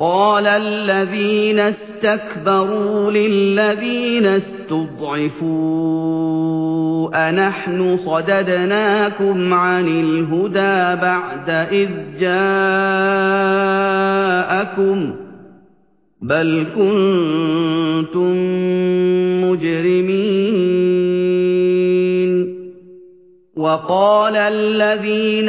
قَالَ الَّذِينَ اسْتَكْبَرُوا لِلَّذِينَ اسْتُضْعِفُوا أَنَحْنُ صَدَدْنَاكُمْ عَنِ الْهُدَىٰ بَعْدَ إِذْ جَاءَكُم ۖ بَلْ كُنتُم مُّجْرِمِينَ. وَقَالَ الَّذِينَ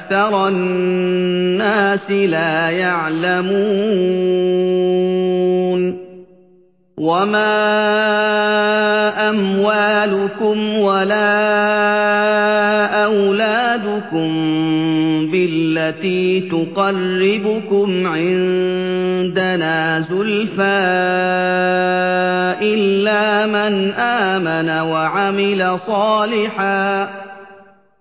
النَّاسِ لَا يَعْلَمُونَ. وَمَا أَمْوَالُكُمْ وَلَا أَوْلَادُكُم بِالَّتِي تُقَرِّبُكُمْ عِندَنَا زُلْفَىٰ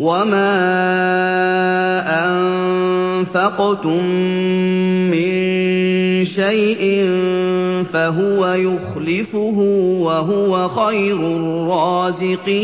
وَمَا أَنفَقْتُم مِّن شَيْءٍ فَهُوَ يُخْلِفُهُ ۖ وَهُوَ خَيْرُ الرَّازِقِينَ